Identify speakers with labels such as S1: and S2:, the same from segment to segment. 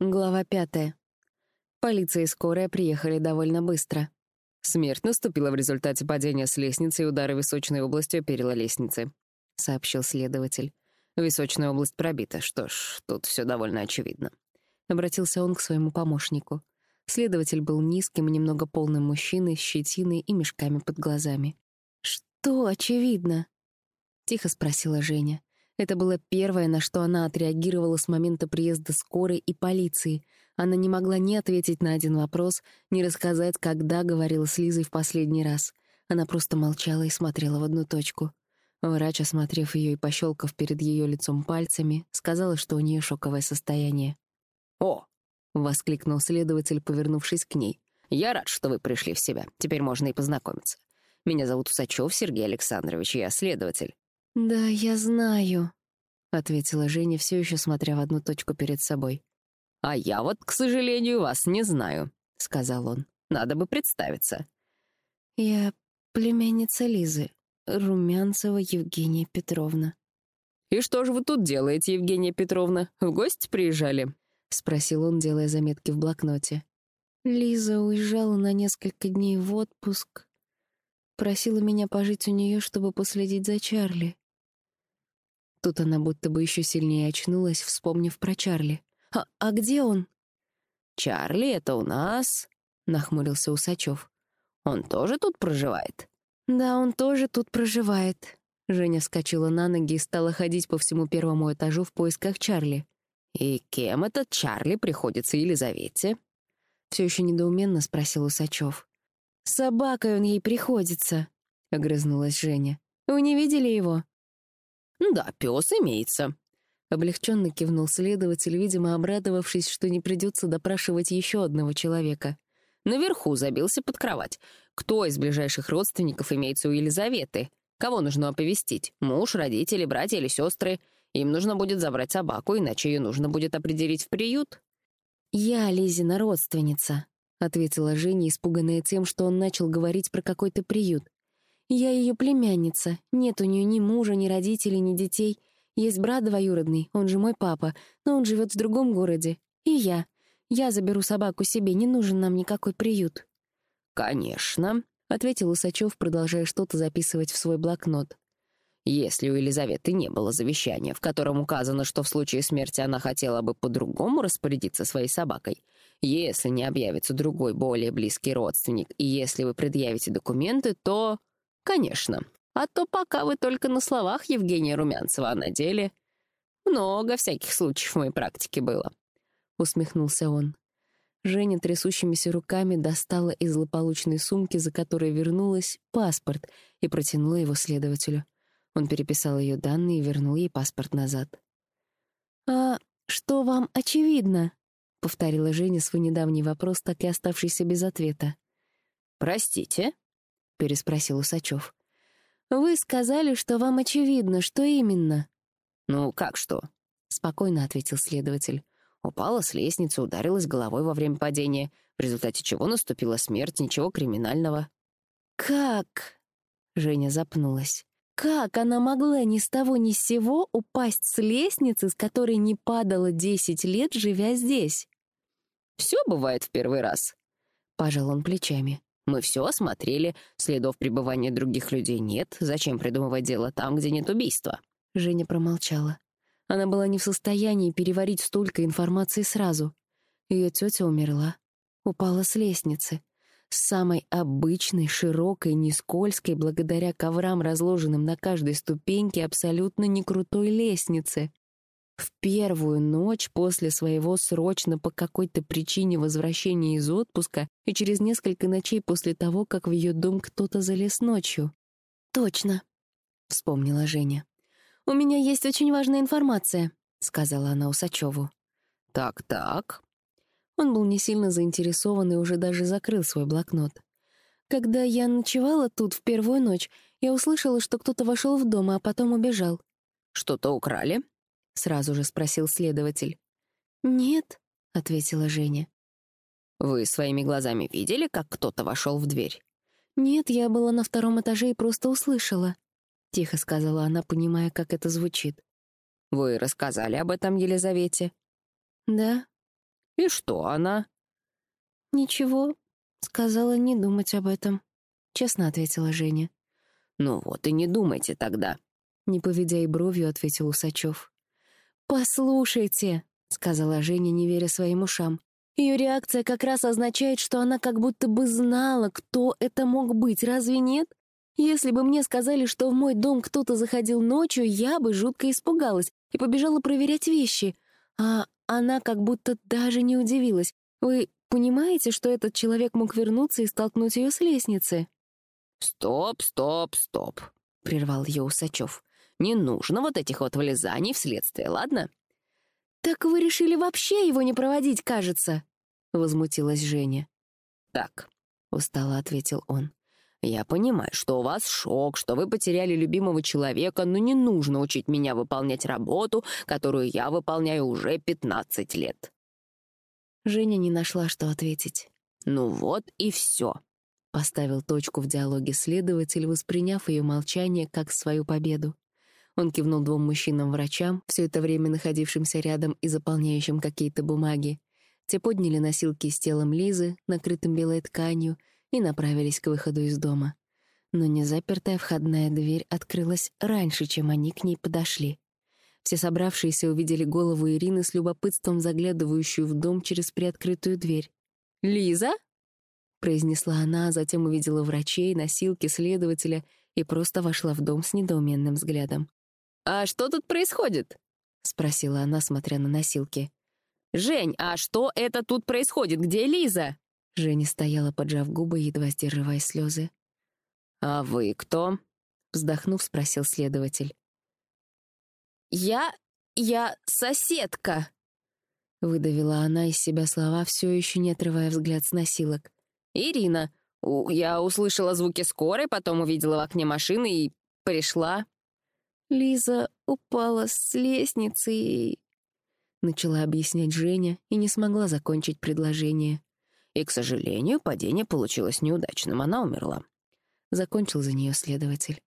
S1: Глава пятая. Полиция и скорая приехали довольно быстро.
S2: «Смерть наступила в результате падения с лестницы и удара височной областью перила лестницы», — сообщил следователь. «Височная область пробита. Что ж, тут все довольно очевидно».
S1: Обратился он к своему помощнику. Следователь был низким, немного полным мужчиной, с щетиной и мешками под глазами. «Что очевидно?» — тихо спросила Женя. Это было первое, на что она отреагировала с момента приезда скорой и полиции. Она не могла ни ответить на один вопрос, ни рассказать, когда говорила с Лизой в последний раз. Она просто молчала и смотрела в одну точку. Врач, осмотрев ее и пощелкав перед ее лицом пальцами, сказала, что у нее шоковое состояние.
S2: «О!»
S1: — воскликнул следователь, повернувшись к ней.
S2: «Я рад, что вы пришли в себя. Теперь можно и познакомиться. Меня зовут Усачев Сергей Александрович, я следователь.
S1: «Да, я знаю», — ответила Женя, все еще смотря в одну точку перед собой.
S2: «А я вот, к сожалению, вас не знаю», — сказал он. «Надо бы представиться».
S1: «Я племянница Лизы, Румянцева Евгения Петровна».
S2: «И что же вы тут делаете, Евгения Петровна? В гости приезжали?»
S1: — спросил он, делая заметки в блокноте. Лиза уезжала на несколько дней в отпуск. Просила меня пожить у нее, чтобы последить за Чарли. Тут она будто бы еще сильнее очнулась, вспомнив про Чарли. «А, а где он?»
S2: «Чарли — это у нас», — нахмурился Усачев. «Он тоже тут проживает?»
S1: «Да, он тоже тут проживает». Женя вскочила на ноги и стала ходить по всему первому этажу в поисках Чарли.
S2: «И кем этот Чарли приходится Елизавете?»
S1: Все еще недоуменно спросил Усачев. «Собакой он ей приходится», — огрызнулась Женя. «Вы не видели его?»
S2: «Да, пес имеется», —
S1: облегченно кивнул следователь, видимо, обрадовавшись, что не придется допрашивать еще одного человека.
S2: «Наверху забился под кровать. Кто из ближайших родственников имеется у Елизаветы? Кого нужно оповестить? Муж, родители, братья или сестры? Им нужно будет забрать собаку, иначе ее нужно будет определить в приют».
S1: «Я Лизина родственница», — ответила Женя, испуганная тем, что он начал говорить про какой-то приют. Я ее племянница. Нет у нее ни мужа, ни родителей, ни детей. Есть брат двоюродный, он же мой папа, но он живет в другом городе. И я. Я заберу собаку себе, не нужен нам никакой приют».
S2: «Конечно», — ответил Усачев, продолжая что-то записывать в свой блокнот. «Если у Елизаветы не было завещания, в котором указано, что в случае смерти она хотела бы по-другому распорядиться своей собакой, если не объявится другой, более близкий родственник, и если вы предъявите документы, то...» «Конечно. А то пока вы только на словах Евгения Румянцева, а на деле...» «Много всяких случаев в моей практике было», — усмехнулся он.
S1: Женя трясущимися руками достала из злополучной сумки, за которой вернулась, паспорт и протянула его следователю. Он переписал ее данные и вернул ей паспорт назад. «А что вам очевидно?» — повторила Женя свой недавний вопрос, так и оставшийся без ответа.
S2: «Простите?» — переспросил Усачев.
S1: «Вы сказали, что вам очевидно. Что именно?»
S2: «Ну, как что?» — спокойно ответил следователь. Упала с лестницы, ударилась головой во время падения, в результате чего наступила смерть, ничего криминального.
S1: «Как?» — Женя запнулась. «Как она могла ни с того ни с сего упасть с лестницы, с которой не падала десять лет, живя здесь?»
S2: «Все бывает в первый раз», — пожал он плечами. Мы все осмотрели, следов пребывания других людей нет. Зачем придумывать дело там, где нет убийства?»
S1: Женя промолчала. Она была не в состоянии переварить столько информации сразу. Ее тетя умерла, упала с лестницы. С самой обычной, широкой, не скользкой, благодаря коврам, разложенным на каждой ступеньке, абсолютно не крутой лестницы. В первую ночь после своего срочно по какой-то причине возвращения из отпуска и через несколько ночей после того, как в ее дом кто-то залез ночью. «Точно», — вспомнила Женя. «У меня есть очень важная информация», — сказала она Усачеву.
S2: «Так-так».
S1: Он был не сильно заинтересован и уже даже закрыл свой блокнот. «Когда я ночевала тут в первую ночь, я услышала, что кто-то вошел в дом, а потом убежал».
S2: «Что-то украли?»
S1: — сразу же спросил следователь. «Нет», — ответила Женя.
S2: «Вы своими глазами видели, как кто-то вошел в дверь?»
S1: «Нет, я была на втором этаже и просто услышала», — тихо сказала она, понимая, как это звучит.
S2: «Вы рассказали об этом Елизавете?»
S1: «Да».
S2: «И что она?»
S1: «Ничего», — сказала не думать об этом. Честно ответила Женя.
S2: «Ну вот и не думайте тогда», — не поведя и бровью, ответил Усачев.
S1: «Послушайте», — сказала Женя, не веря своим ушам. Ее реакция как раз означает, что она как будто бы знала, кто это мог быть, разве нет? Если бы мне сказали, что в мой дом кто-то заходил ночью, я бы жутко испугалась и побежала проверять вещи. А она как будто даже не удивилась. Вы понимаете, что этот человек мог вернуться и столкнуть ее с лестницы?
S2: «Стоп, стоп, стоп», — прервал ее Усачев. «Не нужно вот этих вот влезаний в следствие, ладно?»
S1: «Так вы решили вообще его не проводить, кажется?» — возмутилась Женя.
S2: «Так», — устало ответил он. «Я понимаю, что у вас шок, что вы потеряли любимого человека, но не нужно учить меня выполнять работу, которую я выполняю уже пятнадцать лет».
S1: Женя не нашла, что ответить.
S2: «Ну вот и все», — поставил точку в диалоге следователь, восприняв ее молчание как свою победу. Он кивнул двум мужчинам-врачам, все это время находившимся рядом и заполняющим какие-то бумаги. Те подняли носилки с телом Лизы, накрытым белой тканью, и направились к выходу из дома. Но незапертая входная дверь открылась раньше, чем они к ней подошли. Все собравшиеся увидели голову Ирины с любопытством заглядывающую в дом через приоткрытую дверь. «Лиза?»
S1: — произнесла она, а затем увидела врачей, носилки, следователя и просто вошла в дом с недоуменным взглядом.
S2: «А что тут происходит?» — спросила она, смотря на носилки. «Жень, а что это тут происходит? Где Лиза?»
S1: Женя стояла, поджав губы, едва сдерживая слезы.
S2: «А вы кто?» — вздохнув, спросил следователь.
S1: «Я... я соседка!» Выдавила она из себя слова, все еще не отрывая взгляд с носилок.
S2: «Ирина, я услышала звуки скорой, потом увидела в окне машины и пришла».
S1: Лиза упала с лестницы и... Начала объяснять Женя и не смогла закончить предложение.
S2: И, к сожалению, падение получилось неудачным, она умерла.
S1: Закончил за нее следователь.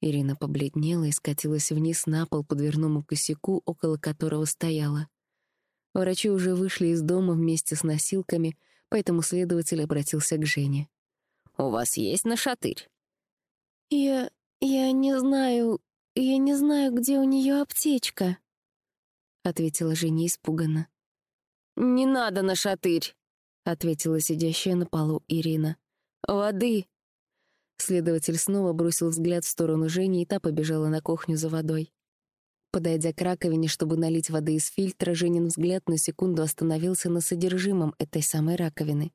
S1: Ирина побледнела и скатилась вниз на пол по дверному косяку, около которого стояла. Врачи уже вышли из дома вместе с носилками, поэтому следователь обратился к Жене.
S2: «У вас есть нашатырь?»
S1: «Я... я не знаю... я не знаю, где у нее аптечка», — ответила Женя испуганно.
S2: «Не надо нашатырь», —
S1: ответила сидящая на полу Ирина.
S2: «Воды!»
S1: Следователь снова бросил взгляд в сторону Жени, и та побежала на кухню за водой. Подойдя к раковине, чтобы налить воды из фильтра, Женин взгляд на секунду остановился на содержимом этой самой раковины.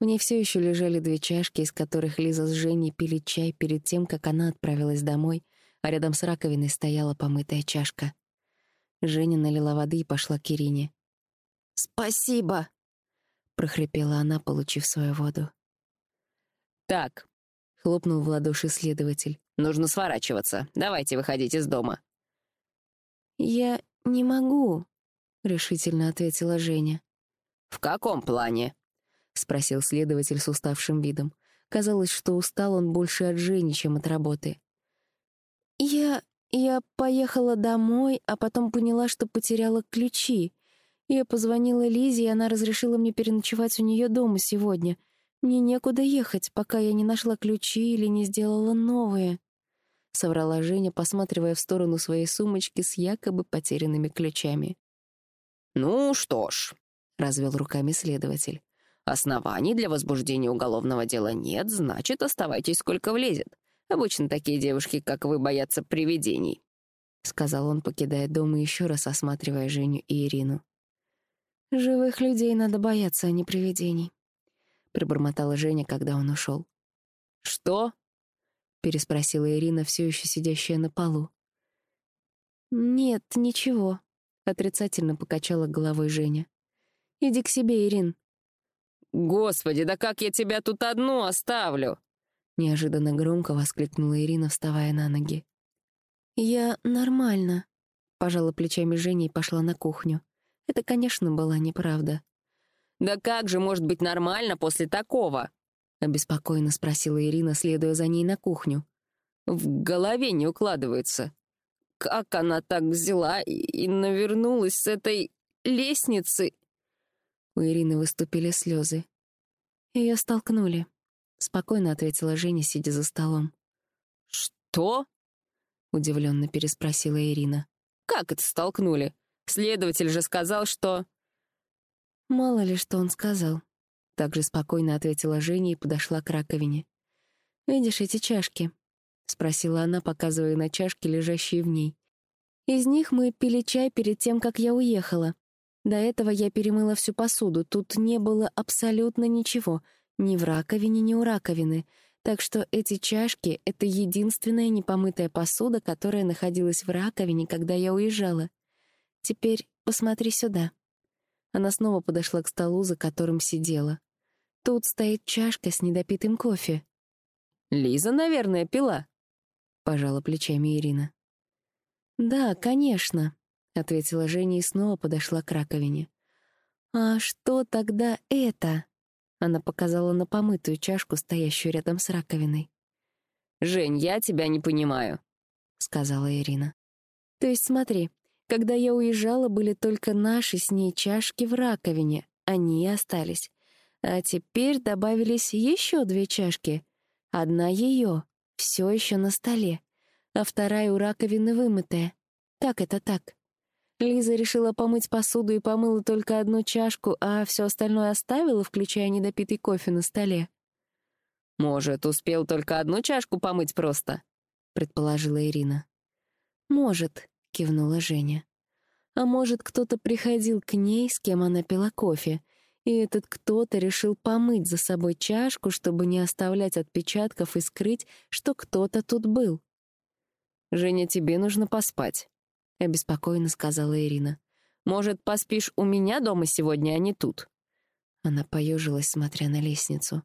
S1: В ней все еще лежали две чашки, из которых Лиза с Женей пили чай перед тем, как она отправилась домой, а рядом с раковиной стояла помытая чашка. Женя налила воды и пошла к Ирине.
S2: «Спасибо!» — прохрипела она, получив свою воду. «Так, — хлопнул в ладоши следователь. «Нужно сворачиваться. Давайте выходить из дома».
S1: «Я не могу», — решительно ответила Женя.
S2: «В каком плане?» — спросил следователь с уставшим видом.
S1: Казалось, что устал он больше от Жени, чем от работы. «Я... поехала домой, а потом поняла, что потеряла ключи. Я позвонила Лизе, и она разрешила мне переночевать у нее дома сегодня. «Мне некуда ехать, пока я не нашла ключи или не сделала новые», — соврала Женя, посматривая в сторону своей сумочки с якобы потерянными ключами.
S2: «Ну что ж», — развел руками следователь, «оснований для возбуждения уголовного дела нет, значит, оставайтесь сколько влезет. Обычно такие девушки, как вы, боятся привидений», — сказал он, покидая дом и еще раз осматривая Женю и Ирину.
S1: «Живых людей надо бояться, а не привидений», — пробормотала Женя, когда он ушел.
S2: «Что?» — переспросила Ирина, все еще сидящая на полу.
S1: «Нет, ничего», — отрицательно покачала головой Женя. «Иди к себе, Ирин».
S2: «Господи, да как я тебя тут одну оставлю?»
S1: Неожиданно громко воскликнула Ирина, вставая на ноги. «Я нормально», — пожала плечами Женя и пошла на кухню. Это, конечно, была неправда.
S2: «Да как же может быть нормально после такого?» — обеспокоенно спросила Ирина, следуя за ней на кухню. «В голове не укладывается. Как она так взяла и навернулась с этой лестницы?»
S1: У Ирины выступили слезы. Ее столкнули. Спокойно ответила Женя, сидя за столом.
S2: «Что?» — удивленно переспросила Ирина. «Как это столкнули? Следователь же сказал, что...»
S1: «Мало ли, что он сказал», — также спокойно ответила Женя и подошла к раковине. «Видишь эти чашки?» — спросила она, показывая на чашки, лежащие в ней. «Из них мы пили чай перед тем, как я уехала. До этого я перемыла всю посуду, тут не было абсолютно ничего, ни в раковине, ни у раковины. Так что эти чашки — это единственная непомытая посуда, которая находилась в раковине, когда я уезжала. Теперь посмотри сюда. Она снова подошла к столу, за которым сидела. Тут стоит чашка с недопитым кофе.
S2: «Лиза, наверное, пила», — пожала плечами Ирина.
S1: «Да, конечно», — ответила Женя и снова подошла к раковине. «А что тогда это?» Она показала на помытую чашку, стоящую рядом с раковиной.
S2: «Жень, я тебя не понимаю», — сказала Ирина.
S1: «То есть смотри, когда я уезжала, были только наши с ней чашки в раковине, они и остались. А теперь добавились еще две чашки. Одна ее, все еще на столе, а вторая у раковины вымытая. Как это так?» Лиза решила помыть посуду и помыла только одну чашку, а все остальное оставила, включая недопитый кофе на столе.
S2: «Может, успел только одну чашку помыть просто?» — предположила Ирина.
S1: «Может», — кивнула Женя. «А может, кто-то приходил к ней, с кем она пила кофе, и этот кто-то решил помыть за собой чашку, чтобы не оставлять отпечатков и скрыть, что кто-то тут был».
S2: «Женя, тебе нужно поспать», — обеспокоенно сказала Ирина. «Может, поспишь у меня дома сегодня, а не тут?»
S1: Она поежилась, смотря на лестницу.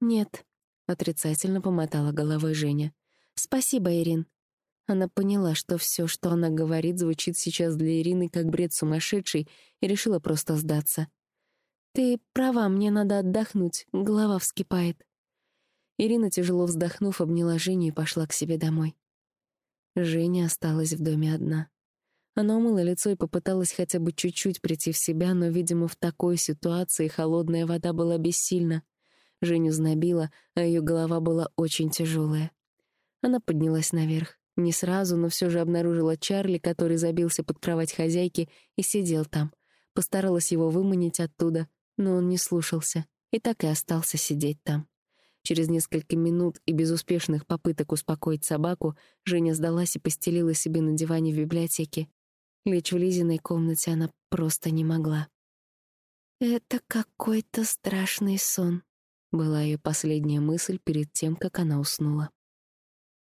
S1: «Нет», — отрицательно помотала головой Женя. «Спасибо, Ирин». Она поняла, что все, что она говорит, звучит сейчас для Ирины как бред сумасшедший, и решила просто сдаться. «Ты права, мне надо отдохнуть, голова вскипает». Ирина, тяжело вздохнув, обняла Женю и пошла к себе домой. Женя осталась в доме одна. Она умыла лицо и попыталась хотя бы чуть-чуть прийти в себя, но, видимо, в такой ситуации холодная вода была бессильна. Женю знобила, а ее голова была очень тяжелая. Она поднялась наверх. Не сразу, но все же обнаружила Чарли, который забился под кровать хозяйки и сидел там. Постаралась его выманить оттуда, но он не слушался и так и остался сидеть там. Через несколько минут и безуспешных попыток успокоить собаку Женя сдалась и постелила себе на диване в библиотеке. Лечь в Лизиной комнате она просто не могла. «Это какой-то страшный сон», — была ее последняя мысль перед тем, как она уснула.